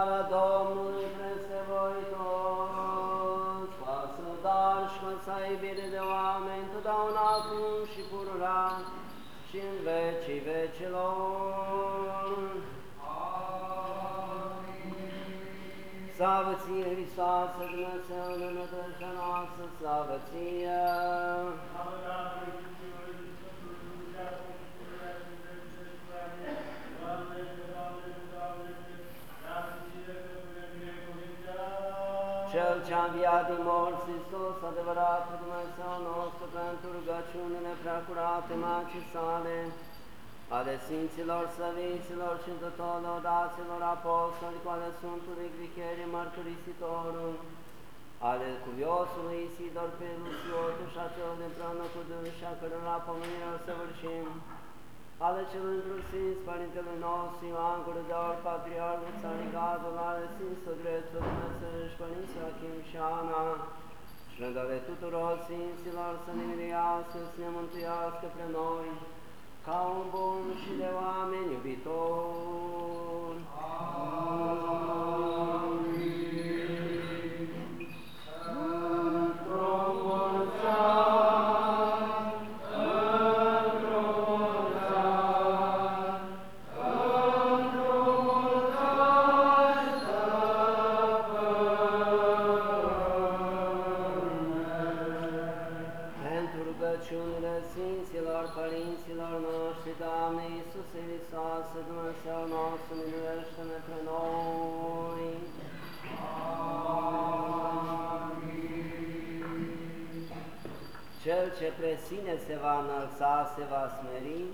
Binecuvântarea Domnului peste voi toți, față dar și fața iubire de oameni, totdeauna acum și pururea și în vecii vecilor. Slavă ție, Hristoase, Dumnezeu, de nădejdea noastră, slavă ție! Cel ce-a înviat din morți, Hristos, adevăratul Dumnezeu nostru, pentru rugăciunile preacurate Macii sale, ale Sfinților, Săviților și tuturor daților apostoli, cu ale Sfântului Gricherii Mărturisitorul, ale cuviosului Isidor pe Lusiotu și a celor de împreună cu și a cărora pomenirea o săvârșim, ale celor într-un Sfinț, Părintele nostru, Ioan Gură de Or, Patriarhul Țarigatul, ale Sfințul Drețul Dumnezeu și Părinții Achim și Ana, și ale tuturor Sfinților să ne miliască, să ne mântuiască pre noi, ca un bun și de oameni iubitor. Amin. Pe sine se va înălța, se va smeri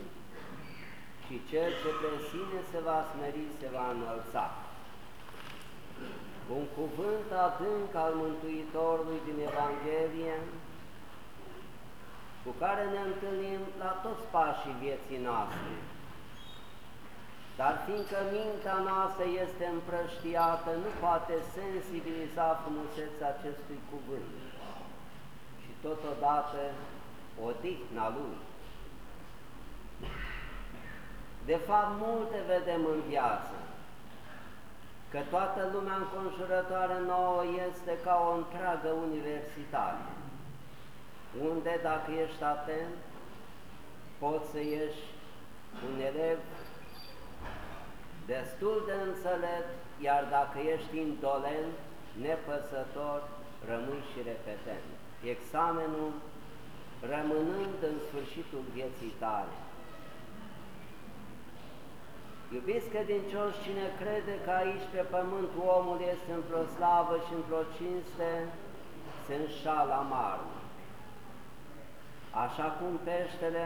și cel ce pe sine se va smeri, se va înălța. Un cuvânt adânc al Mântuitorului din Evanghelie, cu care ne întâlnim la toți pașii vieții noastre. Dar fiindcă mintea noastră este împrăștiată, nu poate sensibiliza frumusețea acestui cuvânt. Și totodată odihna Lui. De fapt, multe vedem în viață, că toată lumea înconjurătoare nouă este ca o întreagă universitate, unde, dacă ești atent, poți să ieși un elev destul de înțelept, iar dacă ești indolent, nepăsător, rămâi și repetent. Examenul rămânând în sfârșitul vieții tale. Iubiți credincioși, cine crede că aici pe pământ omul este într-o slavă și într-o cinste, se înșală amarnic. Așa cum peștele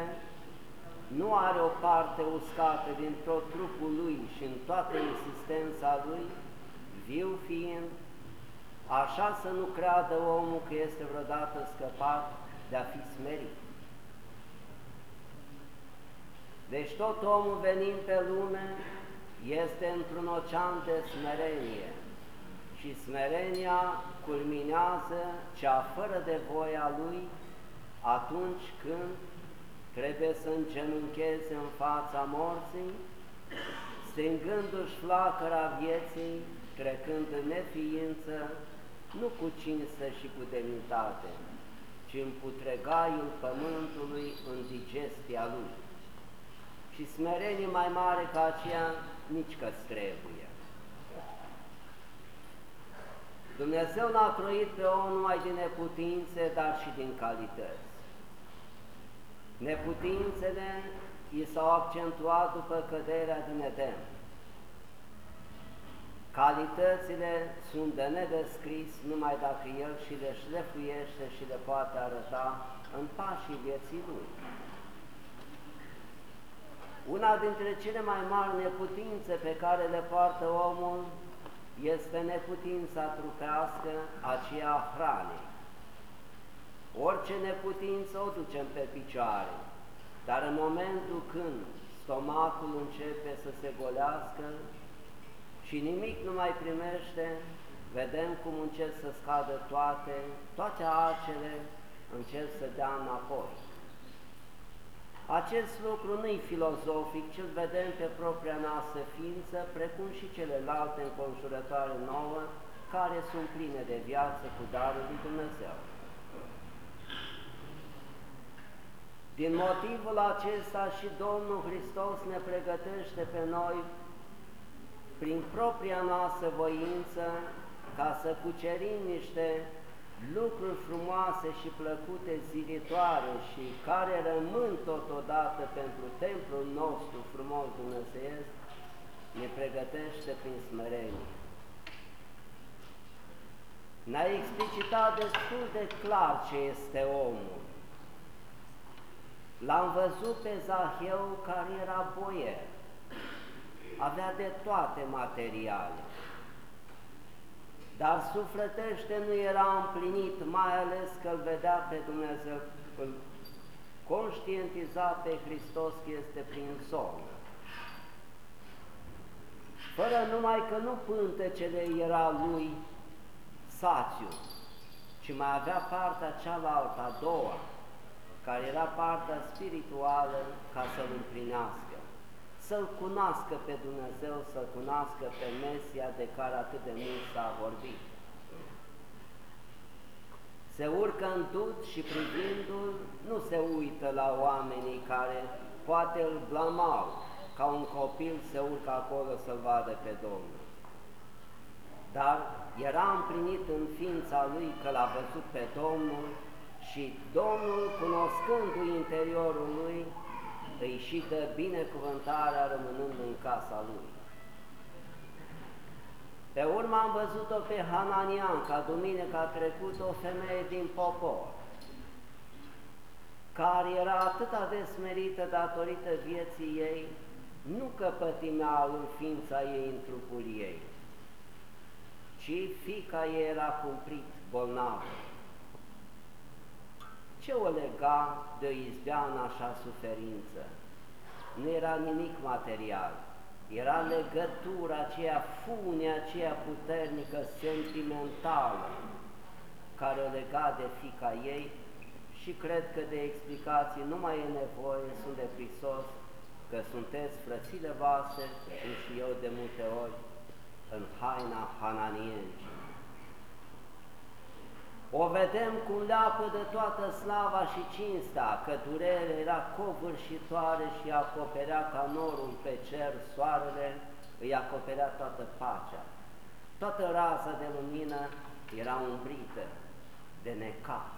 nu are o parte uscată din tot trupul lui și în toată existența lui, viu fiind, așa să nu creadă omul că este vreodată scăpat de a fi smerit. Deci tot omul venind pe lume este într-un ocean de smerenie și smerenia culminează cea fără de voia lui atunci când trebuie să îngenuncheze în fața morții, strângându-și flacăra vieții, trecând în neființă, nu cu cinste și cu demnitate, ci în putregaiul pământului în digestia lui. Și smerenie mai mare ca aceea nici că trebuie. Dumnezeu n-a croit pe om numai din neputințe, dar și din calități. Neputințele i s-au accentuat după căderea din Eden. Calitățile sunt de nedescris numai dacă El și le șlefuiește și le poate arăta în pașii vieții Lui. Una dintre cele mai mari neputințe pe care le poartă omul este neputința trupească, aceea a hranei. Orice neputință o ducem pe picioare, dar în momentul când stomacul începe să se golească, și nimic nu mai primește, vedem cum încep să scadă toate, toate acele încep să dea înapoi. Acest lucru nu-i filozofic, ci îl vedem pe propria noastră ființă, precum și celelalte înconjurătoare nouă, care sunt pline de viață cu darul lui Dumnezeu. Din motivul acesta și Domnul Hristos ne pregătește pe noi, prin propria noastră voință, ca să cucerim niște lucruri frumoase și plăcute zilitoare și care rămân totodată pentru templul nostru frumos dumnezeiesc, ne pregătește prin smerenie. Ne-a explicitat destul de clar ce este omul. L-am văzut pe Zaheu care era boier, avea de toate materiale, dar sufletește nu era împlinit, mai ales că îl vedea pe Dumnezeu, îl conștientiza pe Hristos că este prin somn. Fără numai că nu pântecele era lui sațiu, ci mai avea partea cealaltă, a doua, care era partea spirituală ca să-L împlinească, să-L cunoască pe Dumnezeu, să-L cunoască pe Mesia de care atât de mult s-a vorbit. Se urcă în dut și privindu-L nu se uită la oamenii care poate îl blamau, ca un copil se urcă acolo să-L vadă pe Domnul. Dar era împlinit în ființa lui că l-a văzut pe Domnul și Domnul, cunoscându-i interiorul lui, îi și dă binecuvântarea rămânând în casa lui. Pe urmă am văzut-o pe Hananian, ca duminica trecut, o femeie din popor, care era atât de smerită datorită vieții ei, nu că pătimea în ființa ei în trupul ei, ci fica ei era cumprit bolnavă ce o lega de o izbeană așa suferință? Nu era nimic material, era legătura aceea, funia aceea puternică, sentimentală, care o lega de fica ei și cred că de explicații nu mai e nevoie, sunt de prisos, că sunteți frățile voastre și eu de multe ori în haina hananienci. O vedem cum leapă de toată slava și cinsta, că durerea era covârșitoare și acoperea ca norul pe cer, soarele îi acoperea toată pacea. Toată raza de lumină era umbrită de necas.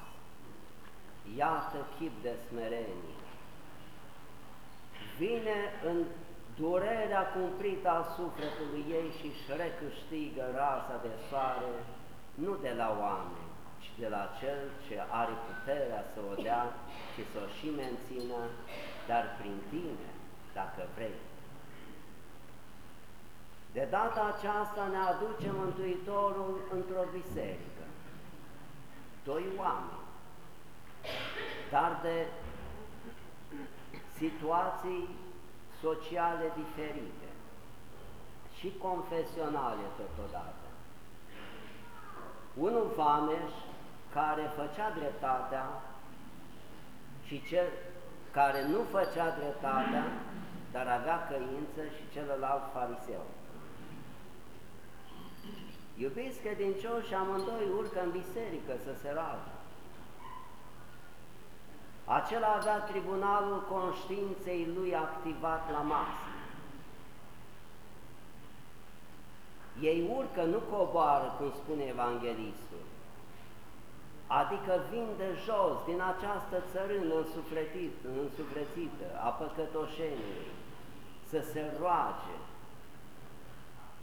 Iată chip de smerenie. Vine în durerea cumplită a sufletului ei și își recâștigă raza de soare, nu de la oameni, ci de la Cel ce are puterea să o dea și să o și mențină, dar prin tine, dacă vrei. De data aceasta ne aduce Mântuitorul într-o biserică, doi oameni, dar de situații sociale diferite și confesionale totodată. Unul vameș care făcea dreptatea și cel care nu făcea dreptatea, dar avea căință și celălalt fariseu. Iubiți credincioși, amândoi urcă în biserică să se roage. Acela avea tribunalul conștiinței lui activat la masă. Ei urcă, nu coboară, cum spune evanghelistul adică vin de jos din această țărână însuflețită, însuflețită a păcătoșeniei, să se roage.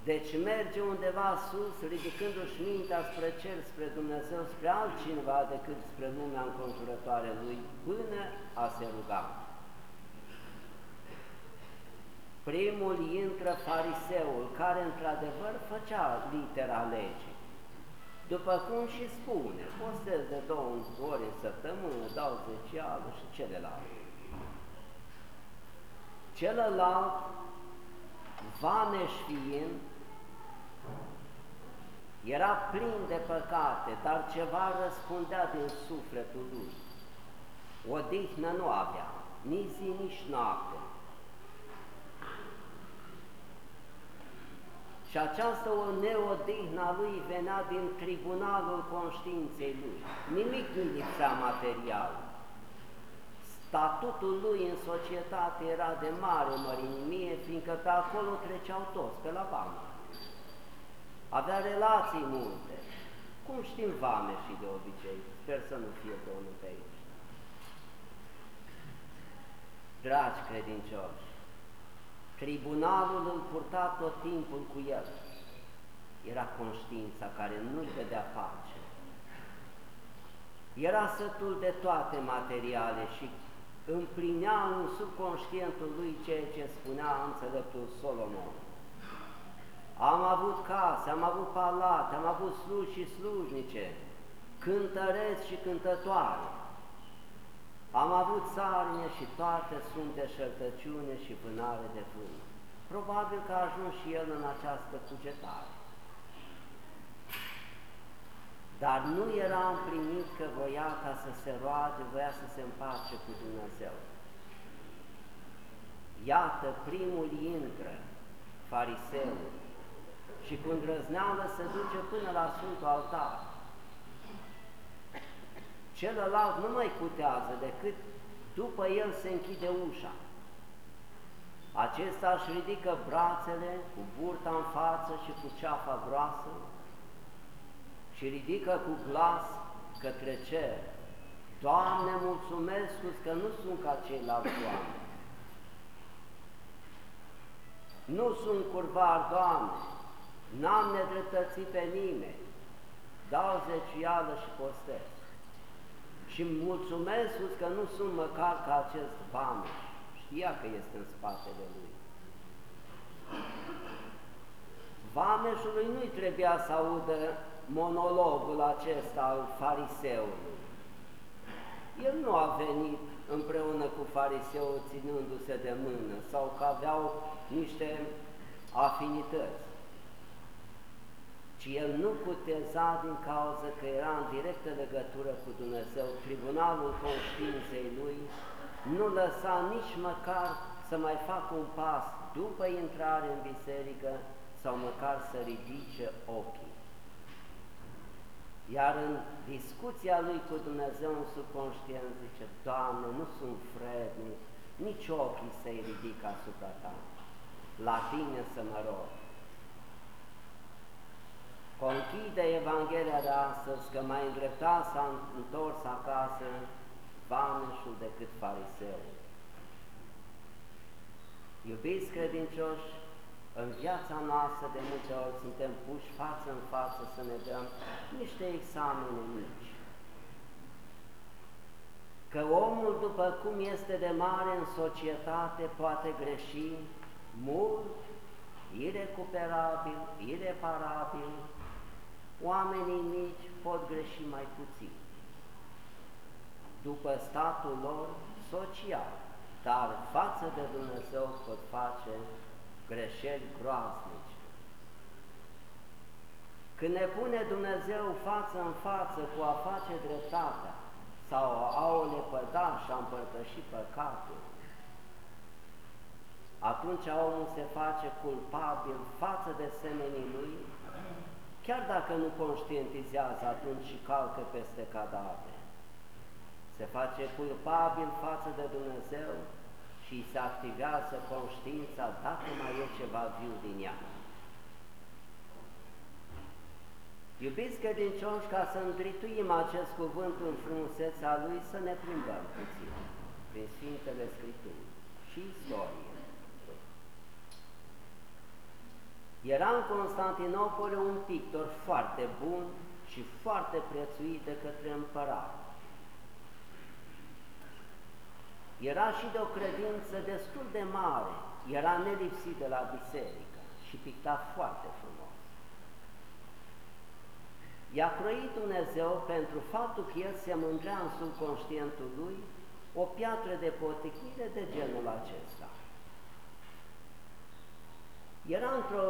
Deci merge undeva sus, ridicându-și mintea spre cer, spre Dumnezeu, spre altcineva decât spre lumea înconjurătoare lui, până a se ruga. Primul intră fariseul, care într-adevăr făcea litera legii. După cum și spune, postez de două ori în săptămână, dau zecialul și celălalt. Celălalt, vameș fiind, era plin de păcate, dar ceva răspundea din sufletul lui. O dihnă nu avea. nici zi, nici noapte. Și această o neodihna lui venea din tribunalul conștiinței lui. Nimic nu lipsea material. Statutul lui în societate era de mare mărinimie, fiindcă pe acolo treceau toți, pe la bancă. Avea relații multe. Cum știm vame și de obicei, sper să nu fie Domnul pe aici. Dragi credincioși, tribunalul îl purta tot timpul cu el. Era conștiința care nu-l vedea pace. Era sătul de toate materiale și împlinea în subconștientul lui ceea ce spunea înțeleptul Solomon. Am avut case, am avut palate, am avut sluji și slujnice, cântăreți și cântătoare. Am avut țarine și toate sunt de șertăciune și vânare de vânt. Probabil că a ajuns și el în această cugetare. Dar nu era împlinit că voia ca să se roage, voia să se împace cu Dumnezeu. Iată, primul intră, fariseul, și cu îndrăzneală se duce până la Sfântul Altar. Celălalt nu mai putează decât după el se închide ușa. Acesta își ridică brațele cu burta în față și cu ceafa groasă și ridică cu glas către cer. Doamne, mulțumesc că nu sunt ca ceilalți oameni. Nu sunt curvar, Doamne, n-am nedreptățit pe nimeni, dau zecială și postez. Și mulțumesc că nu sunt măcar ca acest vameș, știa că este în spatele lui. Vameșului nu-i trebuia să audă monologul acesta al fariseului. El nu a venit împreună cu fariseul ținându-se de mână sau că aveau niște afinități ci el nu puteza din cauza că era în directă legătură cu Dumnezeu. Tribunalul conștiinței lui nu lăsa nici măcar să mai facă un pas după intrare în biserică sau măcar să ridice ochii. Iar în discuția lui cu Dumnezeu în subconștient zice, Doamne, nu sunt vrednic, nici ochii să-i ridic asupra ta, la tine să mă rog. Conchide Evanghelia de astăzi că mai îndreptat s-a întors acasă vameșul decât fariseu. Iubiți credincioși, în viața noastră de multe ori suntem puși față în față să ne dăm niște examene mici. Că omul, după cum este de mare în societate, poate greși mult, irecuperabil, ireparabil, oamenii mici pot greși mai puțin după statul lor social, dar față de Dumnezeu pot face greșeli groaznice. Când ne pune Dumnezeu față în față cu a face dreptatea sau a o lepăda și a împărtăși păcatul, atunci omul se face culpabil față de semenii lui chiar dacă nu conștientizează atunci și calcă peste cadavre. Se face culpabil față de Dumnezeu și se activează conștiința dacă mai e ceva viu din ea. Iubiți credincioși, ca să îndrituim acest cuvânt în frumusețea lui, să ne plimbăm puțin prin Sfintele Scripturi și istorie. Era în Constantinopol un pictor foarte bun și foarte prețuit de către împărat. Era și de o credință destul de mare, era nelipsit de la biserică și picta foarte frumos. I-a croit Dumnezeu pentru faptul că el se mândrea în subconștientul lui o piatră de poticire de genul acesta. Era într-o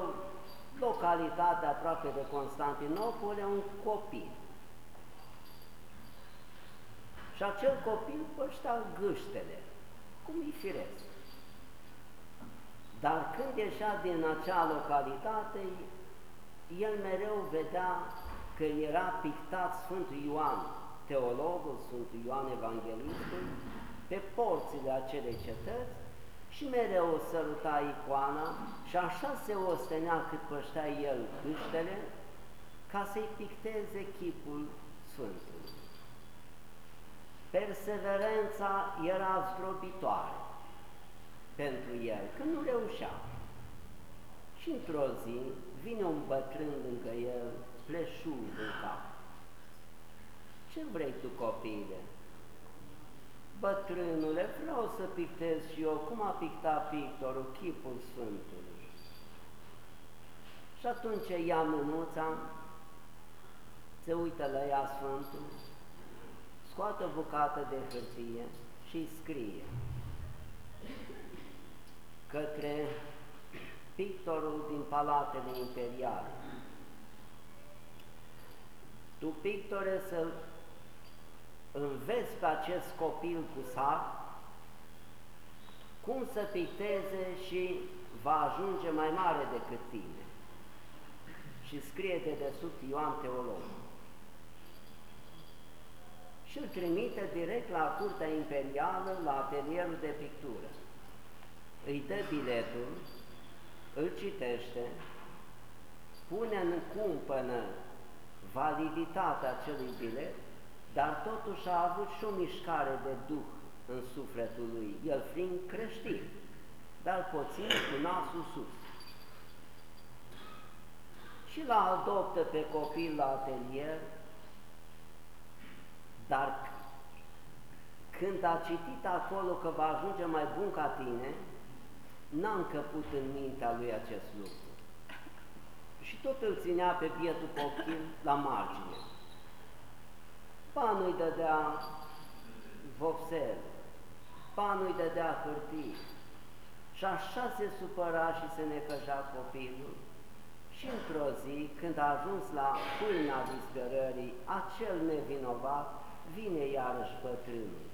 localitate aproape de Constantinopole un copil. Și acel copil păștea gâștele, cum e firesc. Dar când ieșea din acea localitate, el mereu vedea că era pictat Sfântul Ioan, teologul Sfântul Ioan Evanghelistul, pe porțile acelei cetăți și mereu săruta icoana și așa se ostenea cât păștea el câștele ca să-i picteze chipul Sfântului. Perseverența era zdrobitoare pentru el, că nu reușea. Și într-o zi vine un bătrân lângă el, pleșul în cap. Ce vrei tu, copile? Bătrânule, vreau să pictez și eu cum a pictat pictorul chipul Sfântului. Și atunci ia mânuța, se uită la ea Sfântul, scoate o bucată de hârtie și scrie către pictorul din palatele imperiale. Tu, pictore, să înveți pe acest copil cu sar cum să picteze și va ajunge mai mare decât tine. Și scrie de desubt Ioan Teolog. Și îl trimite direct la curtea imperială, la atelierul de pictură. Îi dă biletul, îl citește, pune în cumpănă validitatea acelui bilet dar totuși a avut și o mișcare de duh în sufletul lui, el fiind creștin, dar puțin cu nasul sus. Și l-a adoptă pe copil la atelier, dar când a citit acolo că va ajunge mai bun ca tine, n-a încăput în mintea lui acest lucru. Și tot îl ținea pe bietul copil la margine. Panul îi dădea vopsel, panul îi dădea hârtii și așa se supăra și se necăja copilul. Și într-o zi, când a ajuns la pâina disperării, acel nevinovat vine iarăși bătrânul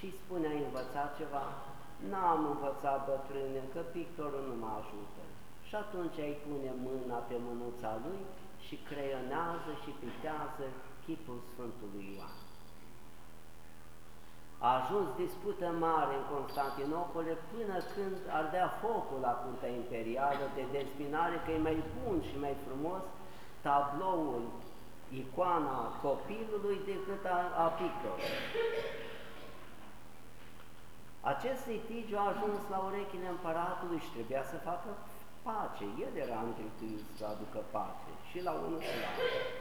și spune, ai învățat ceva? N-am învățat bătrâne, că pictorul nu mă ajută. Și atunci îi pune mâna pe mânuța lui și creionează și pictează chipul Sfântului Ioan. A ajuns dispută mare în Constantinopole până când ardea focul la curtea imperială de despinare că e mai bun și mai frumos tabloul, icoana copilului decât a, a pictorului. Acest litigiu a ajuns la urechile împăratului și trebuia să facă pace. El era întâlnit să aducă pace și la unul și la altul.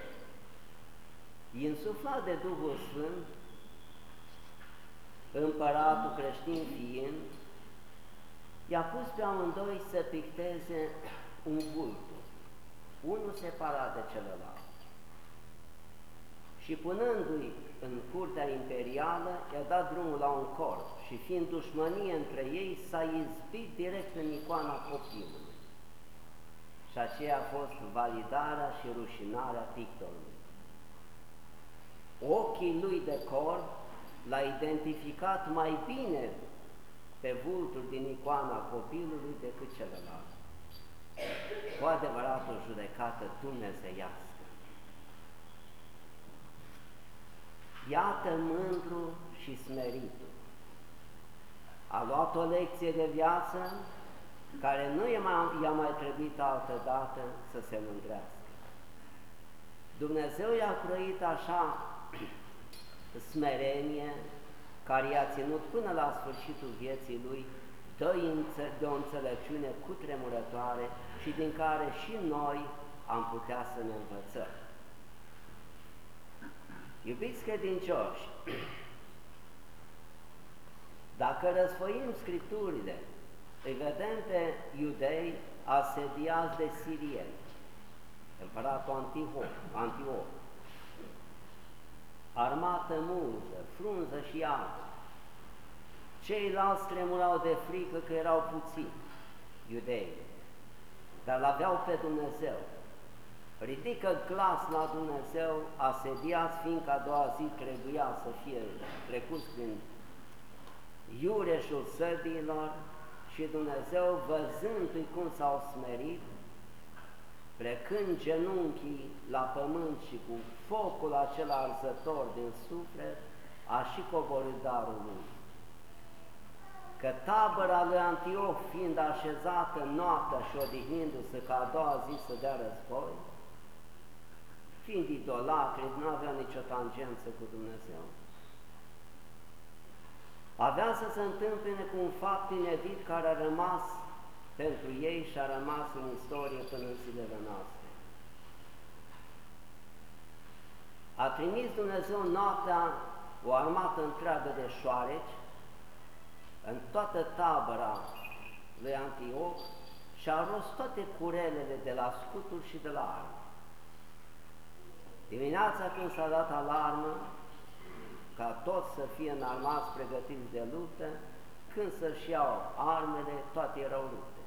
Insuflat de Duhul Sfânt, împăratul creștin fiind, i-a pus pe amândoi să picteze un vultu, unul separat de celălalt. Și punându-i în curtea imperială, i-a dat drumul la un corp și fiind dușmănie între ei, s-a izbit direct în icoana copilului. Și aceea a fost validarea și rușinarea pictorului. Ochii lui de cor l-a identificat mai bine pe vultul din icoana copilului decât celălalt. Cu adevărat o judecată dumnezeiască. Iată mândru și smeritul. A luat o lecție de viață care nu i-a mai trebuit altă dată să se mândrească. Dumnezeu i-a croit așa smerenie care i-a ținut până la sfârșitul vieții lui, dă de o înțelepciune cutremurătoare și din care și noi am putea să ne învățăm. Iubiți credincioși, dacă răsfoim Scripturile, îi vedem pe iudei asediați de sirieni, împăratul Antihor, Antihor armată multă, frunză și apă. Ceilalți tremurau de frică că erau puțini iudei, dar l-aveau pe Dumnezeu. Ridică glas la Dumnezeu, asediați, fiindcă a doua zi trebuia să fie trecut prin iureșul săbilor și Dumnezeu văzându-i cum s-au smerit, plecând genunchii la pământ și cu focul acela arzător din suflet, a și coborât darul lui. Că tabăra lui Antioch, fiind așezată noaptea și odihnindu-se ca a doua zi să dea război, fiind idolatri, nu avea nicio tangență cu Dumnezeu. Avea să se întâmple cu un fapt inedit care a rămas pentru ei și a rămas în istorie până în zilele noastre. A trimis Dumnezeu noaptea o armată întreagă de șoareci în toată tabăra lui Antioch și a rost toate curelele de la scuturi și de la arme. Dimineața când s-a dat alarmă, ca toți să fie înarmați, pregătiți de luptă, când să-și iau armele, toate erau lupte.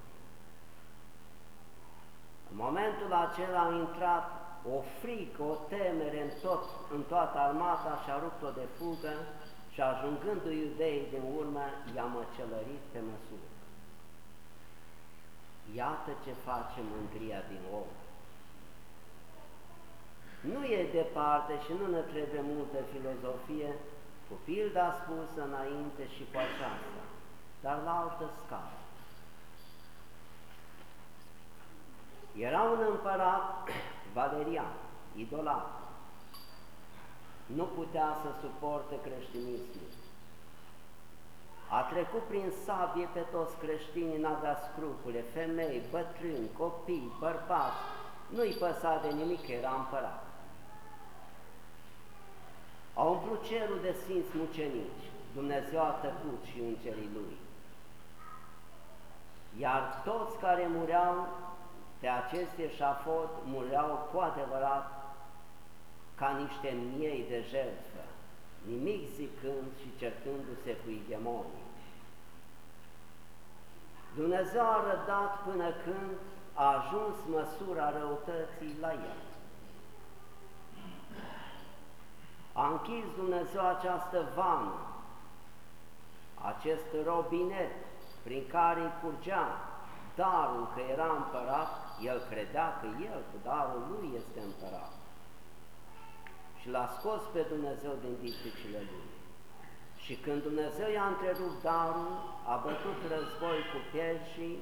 În momentul acela a intrat o frică, o temere în, tot, în toată armata și a rupt-o de fugă și ajungându-i iudeii din urmă, i-a măcelărit pe măsură. Iată ce face mândria din om. Nu e departe și nu ne trebuie multă filozofie cu pilda spusă înainte și cu aceasta, dar la altă scară. Era un împărat Valerian, idolat, nu putea să suporte creștinismul. A trecut prin sabie pe toți creștinii, n-avea scrupule, femei, bătrâni, copii, bărbați, nu-i păsa de nimic, era împărat. Au umplut cerul de sfinți mucenici, Dumnezeu a tăcut și îngerii Lui. Iar toți care mureau pe acest eșafod mureau cu adevărat ca niște miei de jertfă, nimic zicând și certându-se cu igemonii. Dumnezeu a rădat până când a ajuns măsura răutății la el. A închis Dumnezeu această vană, acest robinet prin care îi curgea darul că era împărat, el credea că el cu darul lui este împărat. Și l-a scos pe Dumnezeu din disciplicile lui. Și când Dumnezeu i-a întrerupt darul, a bătut război cu perșii,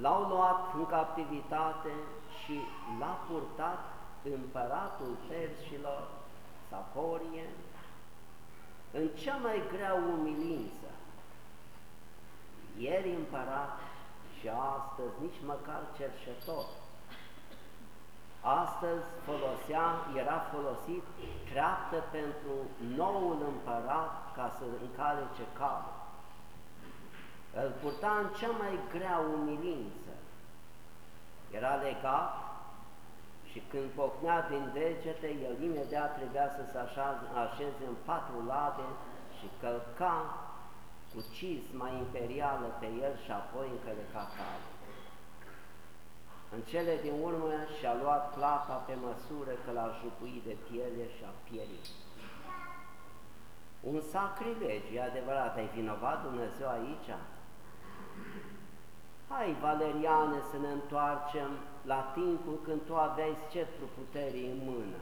l-au luat în captivitate și l-a purtat împăratul perșilor, Saporie, în cea mai grea umilință. Ieri împărat și astăzi nici măcar cerșetor. Astăzi folosea, era folosit treaptă pentru noul împărat ca să încalece calul. Îl purta în cea mai grea umilință. Era legat și când pocnea din degete, el imediat trebuia să se așeze în patru lade și călca cu cizma imperială pe el și apoi încăleca calul. În cele din urmă și-a luat plata pe măsură că l-a jupuit de piele și a pierit. Un sacrilegiu, e adevărat, ai vinovat Dumnezeu aici? Hai, Valeriane, să ne întoarcem la timpul când tu aveai sceptrul puterii în mână.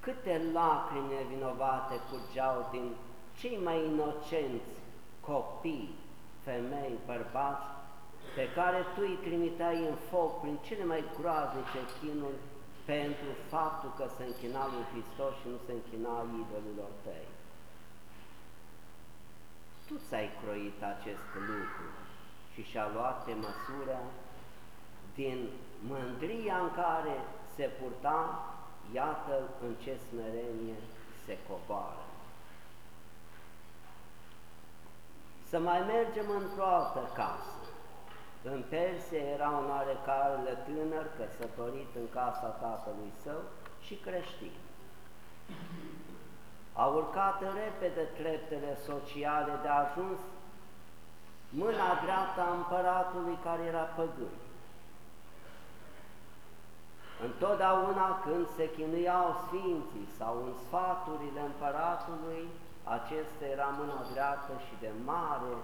Câte lacrimi nevinovate curgeau din cei mai inocenți copii, femei, bărbați, pe care tu îi trimiteai în foc prin cele mai groaznice chinuri pentru faptul că se închina lui Hristos și nu se închina idolilor tăi. Tu ți-ai croit acest lucru și și-a luat pe măsură din mândria în care se purta, iată în ce smerenie se coboară. Să mai mergem într-o altă casă. În Persia era un oarecare tânăr căsătorit în casa tatălui său și creștin. A urcat repede treptele sociale de ajuns mâna dreapta a împăratului care era păgân. Întotdeauna când se chinuiau Sfinții sau în sfaturile împăratului, acesta era mâna dreaptă și de mare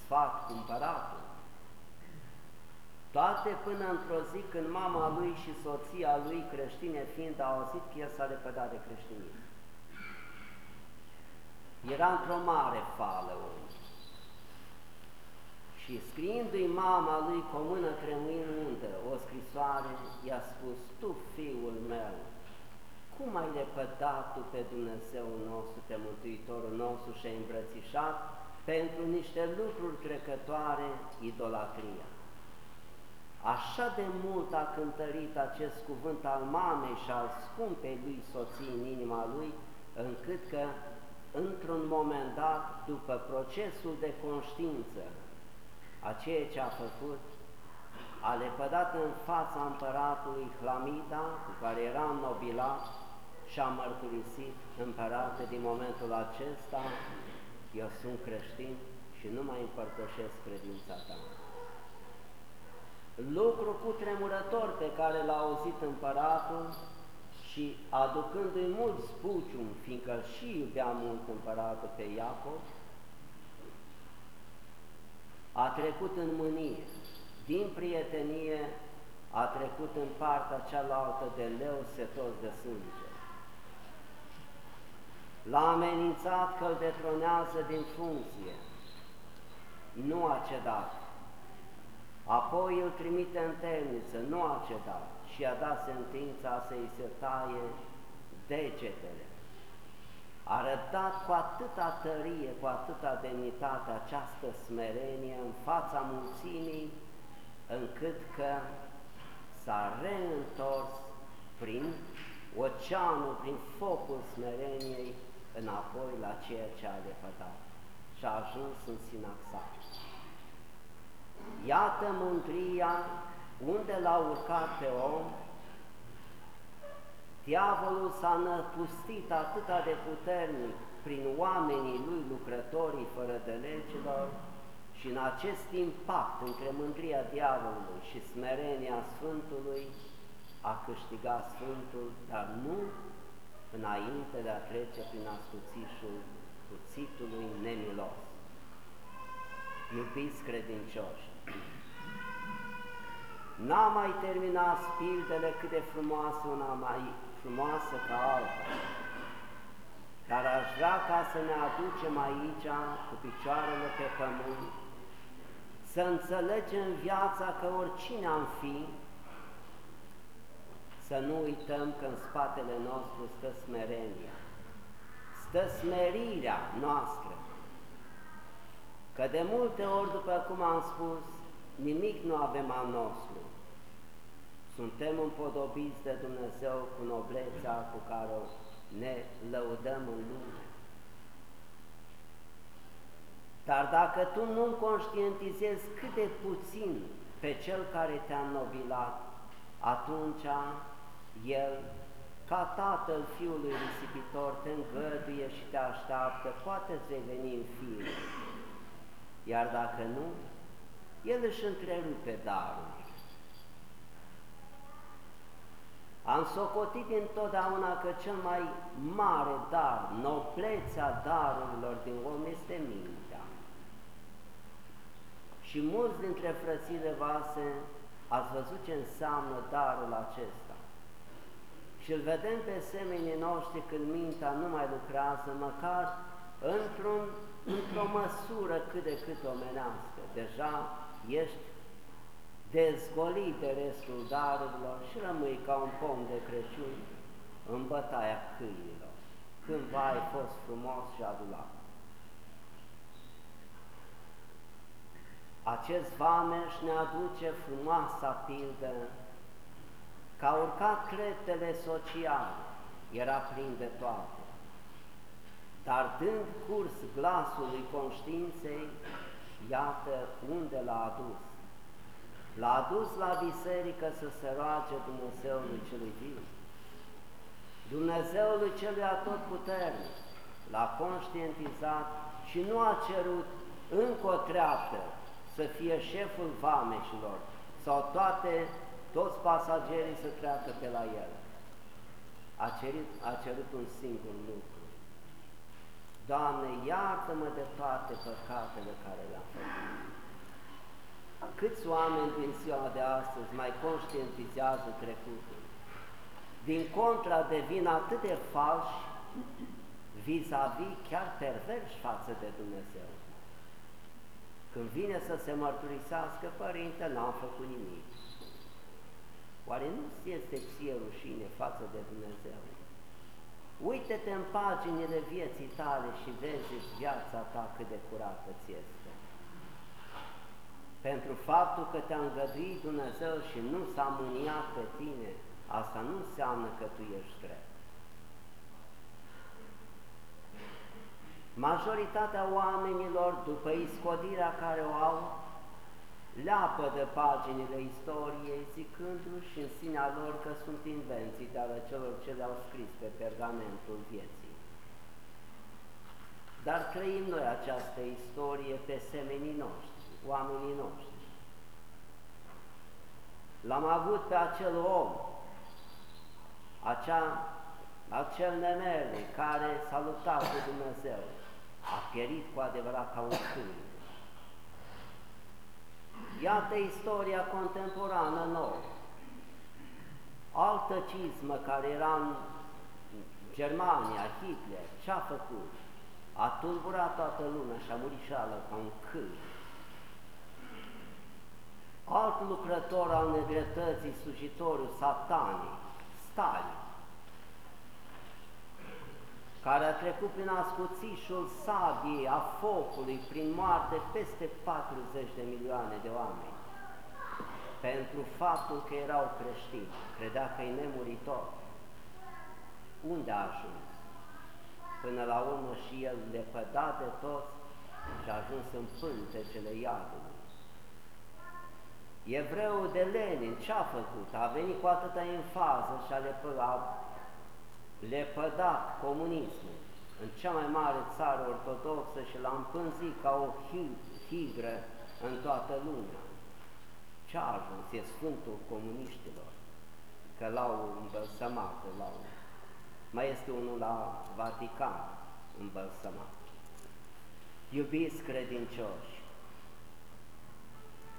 sfat cu împăratul. Toate până într-o zi când mama lui și soția lui creștine fiind au auzit că el s-a lepădat de creștinism. Era într-o mare fală om. Și scriindu-i mama lui cu o mână tremuind o scrisoare, i-a spus, Tu, fiul meu, cum ai lepădat tu pe Dumnezeu nostru, pe Mântuitorul nostru și ai îmbrățișat pentru niște lucruri trecătoare idolatria? Așa de mult a cântărit acest cuvânt al mamei și al scumpei lui soții în inima lui, încât că, într-un moment dat, după procesul de conștiință, a ceea ce a făcut, a lepădat în fața împăratului Hlamida, cu care era înnobilat, și a mărturisit împărate din momentul acesta, eu sunt creștin și nu mai împărtășesc credința ta. Lucru cu tremurător pe care l-a auzit împăratul și aducându-i mult spucium, fiindcă și iubea mult împăratul pe Iacov, a trecut în mânie, din prietenie a trecut în partea cealaltă de leu setos de sânge. L-a amenințat că îl detronează din funcție, nu a cedat. Apoi îl trimite în temniță, nu a cedat. Și a dat sentința să-i se taie degetele. A arătat cu atâta tărie, cu atâta demnitate această smerenie în fața mulțimii, încât că s-a reîntors prin oceanul, prin focul smereniei, înapoi la ceea ce a lepădat și a ajuns în Sinaxar. Iată mândria unde l-a urcat pe om Diavolul s-a năpustit atâta de puternic prin oamenii lui lucrătorii fără de legilor și în acest impact între mândria diavolului și smerenia Sfântului a câștigat Sfântul, dar nu înainte de a trece prin ascuțișul cuțitului nemilos. Iubiți credincioși, n-a mai terminat spildele cât de frumoase una mai frumoasă ca alta, dar aș vrea ca să ne aducem aici, cu picioarele pe pământ, să înțelegem viața că oricine am fi, să nu uităm că în spatele nostru stă smerenia, stă smerirea noastră, că de multe ori, după cum am spus, nimic nu avem al nostru, suntem împodobiți de Dumnezeu cu noblețea cu care ne lăudăm în lume. Dar dacă tu nu conștientizezi cât de puțin pe cel care te-a nobilat, atunci el, ca tatăl fiului risipitor, te îngăduie și te așteaptă, poate să veni în fire. Iar dacă nu, el își întrerupe darul Am socotit întotdeauna că cel mai mare dar, noblețea darurilor din om este mintea. Și mulți dintre frățile voastre ați văzut ce înseamnă darul acesta. Și îl vedem pe semenii noștri când mintea nu mai lucrează, măcar într-o într, măsură cât de cât omenească. Deja ești dezgolit de restul darurilor și rămâi ca un pom de Crăciun în bătaia câinilor. Cândva ai fost frumos și adulat. Acest vameș ne aduce frumoasa pildă că a urcat cretele sociale, era plin de toate, dar dând curs glasului conștiinței, iată unde l-a adus L-a dus la biserică să se roage Dumnezeului celui viu. Dumnezeului celui atotputernic l-a conștientizat și nu a cerut încă o treaptă să fie șeful vameșilor sau toate toți pasagerii să treacă pe la el. A cerut, a cerut un singur lucru. Doamne, iartă-mă de toate păcatele care le-am făcut. Câți oameni din ziua de astăzi mai conștientizează trecutul? Din contra devin atât de falși vis-a-vis -vis chiar perverși față de Dumnezeu. Când vine să se mărturisească, Părinte, n-am făcut nimic. Oare nu este ție rușine față de Dumnezeu? Uite-te în paginile vieții tale și vezi viața ta cât de curată ți este. Pentru faptul că te-a îngăduit Dumnezeu și nu s-a mâniat pe tine, asta nu înseamnă că tu ești drept. Majoritatea oamenilor, după iscodirea care o au, leapă de paginile istoriei, zicându-și în sinea lor că sunt invenții de ale celor ce le-au scris pe pergamentul vieții. Dar trăim noi această istorie pe semenii noștri, oamenii noștri. L-am avut pe acel om, acea, acel nemere care s-a luptat cu Dumnezeu, a pierit cu adevărat ca un câine. Iată istoria contemporană nouă. Altă cizmă care era în Germania, Hitler, ce-a făcut? A tulburat toată lumea și a murit și ca un câine. Alt lucrător al nedreptății, slujitorul satanii, Stalin, care a trecut prin ascuțișul sabiei, a focului, prin moarte, peste 40 de milioane de oameni, pentru faptul că erau creștini, credea că e nemuritor. Unde a ajuns? Până la urmă și el le păda de toți și a ajuns în pântecele iadului. Evreul de Lenin ce-a făcut? A venit cu atâta fază și a lepădat lepădat comunismul în cea mai mare țară ortodoxă și l-a împânzit ca o higră în toată lumea. Ce a ajuns? E Sfântul Comuniștilor, că l-au îmbălsămat, l-au... Mai este unul la Vatican îmbălsămat. Iubiți credincioși,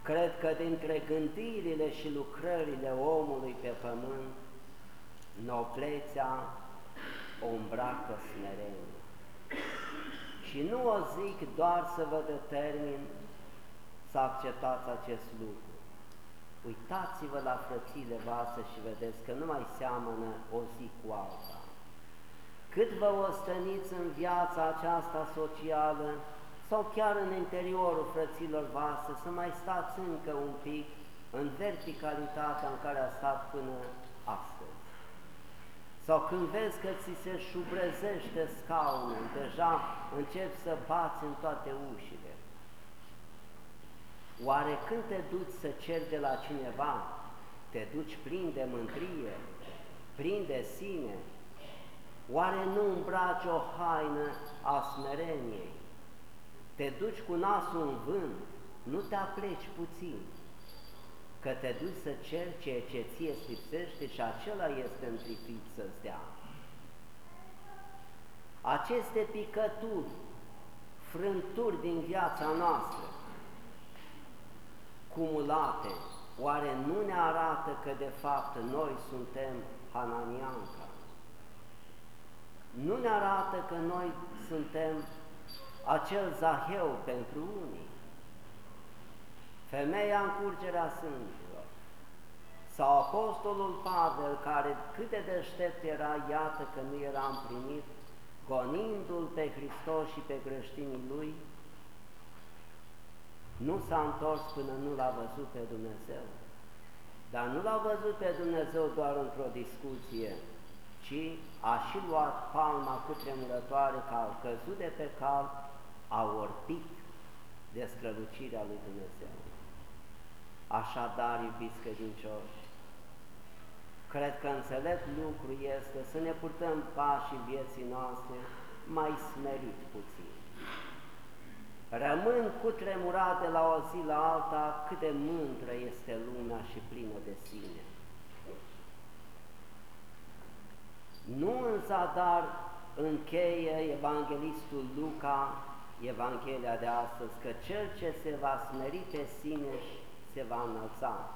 cred că dintre gândirile și lucrările omului pe pământ, noblețea o îmbracă smerenie. Și nu o zic doar să vă determin să acceptați acest lucru. Uitați-vă la frățile voastre și vedeți că nu mai seamănă o zi cu alta. Cât vă ostăniți în viața aceasta socială sau chiar în interiorul frăților voastre, să mai stați încă un pic în verticalitatea în care a stat până astăzi. Sau când vezi că ți se șubrezește scaunul, deja începi să bați în toate ușile. Oare când te duci să ceri de la cineva, te duci plin de mândrie, plin de sine? Oare nu îmbraci o haină a smereniei? Te duci cu nasul în vânt, nu te apleci puțin, că te duci să ceri ceea ce ție lipsește și acela este întripit să-ți dea. Aceste picături, frânturi din viața noastră, cumulate, oare nu ne arată că de fapt noi suntem Hananianca? Nu ne arată că noi suntem acel Zaheu pentru unii? Femeia în curgerea sângelor, sau apostolul Pavel, care cât de deștept era, iată că nu era împlinit, gonindu-l pe Hristos și pe creștinii lui, nu s-a întors până nu l-a văzut pe Dumnezeu. Dar nu l-a văzut pe Dumnezeu doar într-o discuție, ci a și luat palma cu tremurătoare că a căzut de pe cal, a orpit de strălucirea lui Dumnezeu. Așadar, iubiți credincioși, cred că înțelept lucru este să ne purtăm pașii vieții noastre mai smerit puțin. rămân cu tremurat de la o zi la alta cât de mândră este lumea și plină de sine. Nu în zadar încheie Evanghelistul Luca Evanghelia de astăzi, că cel ce se va smeri pe sine se va înălța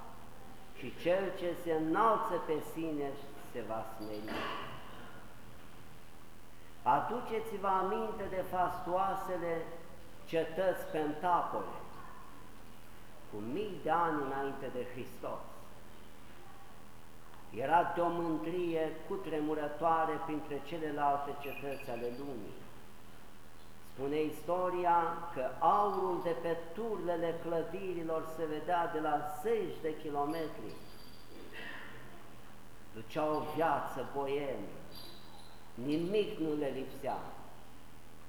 și cel ce se înalță pe sine se va smeri. Aduceți-vă aminte de fastoasele cetăți pentapole, cu mii de ani înainte de Hristos. Era de o mândrie cutremurătoare printre celelalte cetăți ale lumii. Spune istoria că aurul de pe turlele clădirilor se vedea de la zeci de kilometri. Duceau o viață boiemă, nimic nu le lipsea.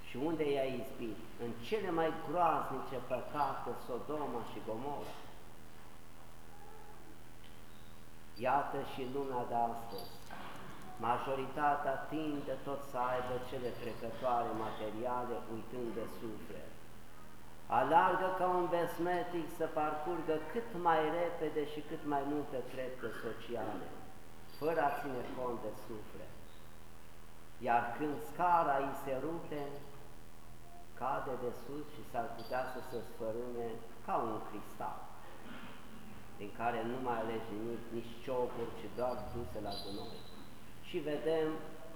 Și unde i-a izbit? În cele mai groaznice păcate, Sodoma și Gomorra. Iată și lumea de astăzi. Majoritatea tinde tot să aibă cele trecătoare materiale, uitând de suflet. Alargă ca un besmetic să parcurgă cât mai repede și cât mai multe trepte sociale, fără a ține cont de suflet. Iar când scara îi se rupe, cade de sus și s-ar putea să se sfărâme ca un cristal, din care nu mai alegi nimic, nici ciocuri, ci doar duse la gunoi. Și vedem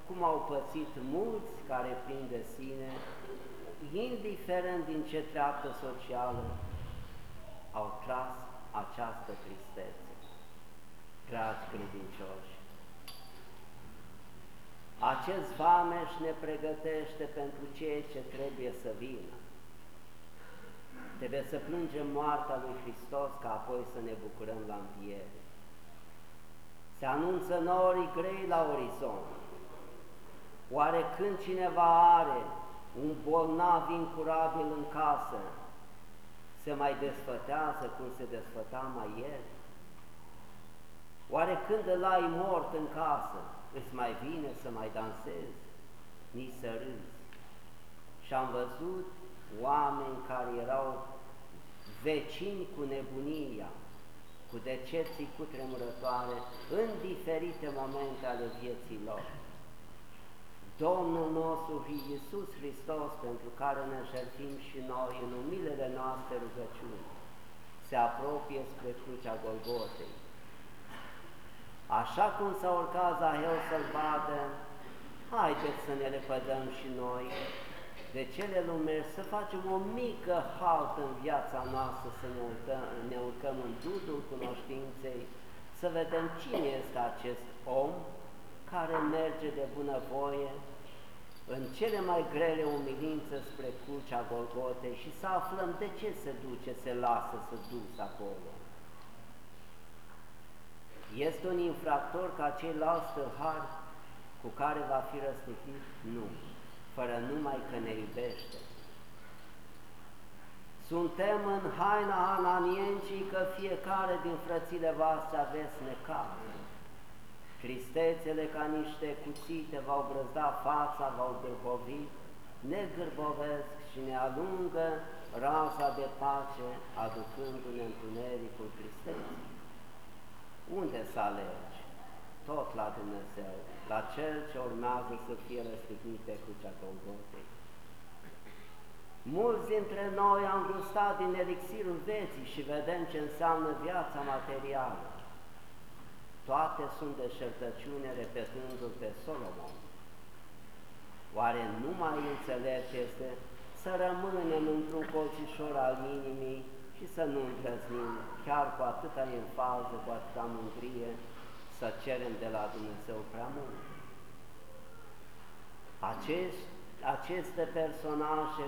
cum au pățit mulți care prin de sine, indiferent din ce treaptă socială, au tras această tristețe. Dragi credincioși, acest vameș ne pregătește pentru ceea ce trebuie să vină. Trebuie să plângem moartea lui Hristos ca apoi să ne bucurăm la înviere. Se anunță norii grei la orizont. Oare când cineva are un bolnav incurabil în casă, se mai desfătează cum se desfăta mai ieri? Oare când îl ai mort în casă, îți mai vine să mai dansezi, nici să râzi. Și am văzut oameni care erau vecini cu nebunia, cu decepții cu tremurătoare, în diferite momente ale vieții lor. Domnul nostru Iisus Hristos, pentru care ne jertfim și noi în umilele noastre rugăciuni, se apropie spre crucea Golgotei Așa cum s-a urcat Zahel să-l vadă, haideți să ne repădăm și noi de cele lumești, să facem o mică haltă în viața noastră, să ne urcăm, ne urcăm în dudul cunoștinței, să vedem cine este acest om care merge de bunăvoie în cele mai grele umilințe spre crucea Golgotei și să aflăm de ce se duce, se lasă să dus acolo. Este un infractor ca ceilalți tâlhari cu care va fi răstignit? Nu, fără numai că ne iubește. Suntem în haina ananienții că fiecare din frățile voastre aveți necat. Tristețele ca niște cuțite v-au brăzda fața, v-au gârbovi, ne gârbovesc și ne alungă raza de pace, aducându-ne întunericul tristeții. Unde să alegi? Tot la Dumnezeu, la Cel ce urmează să fie răstignit pe crucea Golgotei. Mulți dintre noi am gustat din elixirul vieții și vedem ce înseamnă viața materială. Toate sunt deșertăciune repetându-l pe Solomon. Oare nu mai înțeleg este să rămânem într-un colțișor al inimii și să nu îndrăznim, chiar cu atâta enfază, cu atâta mândrie, să cerem de la Dumnezeu prea mult. Acest, aceste personaje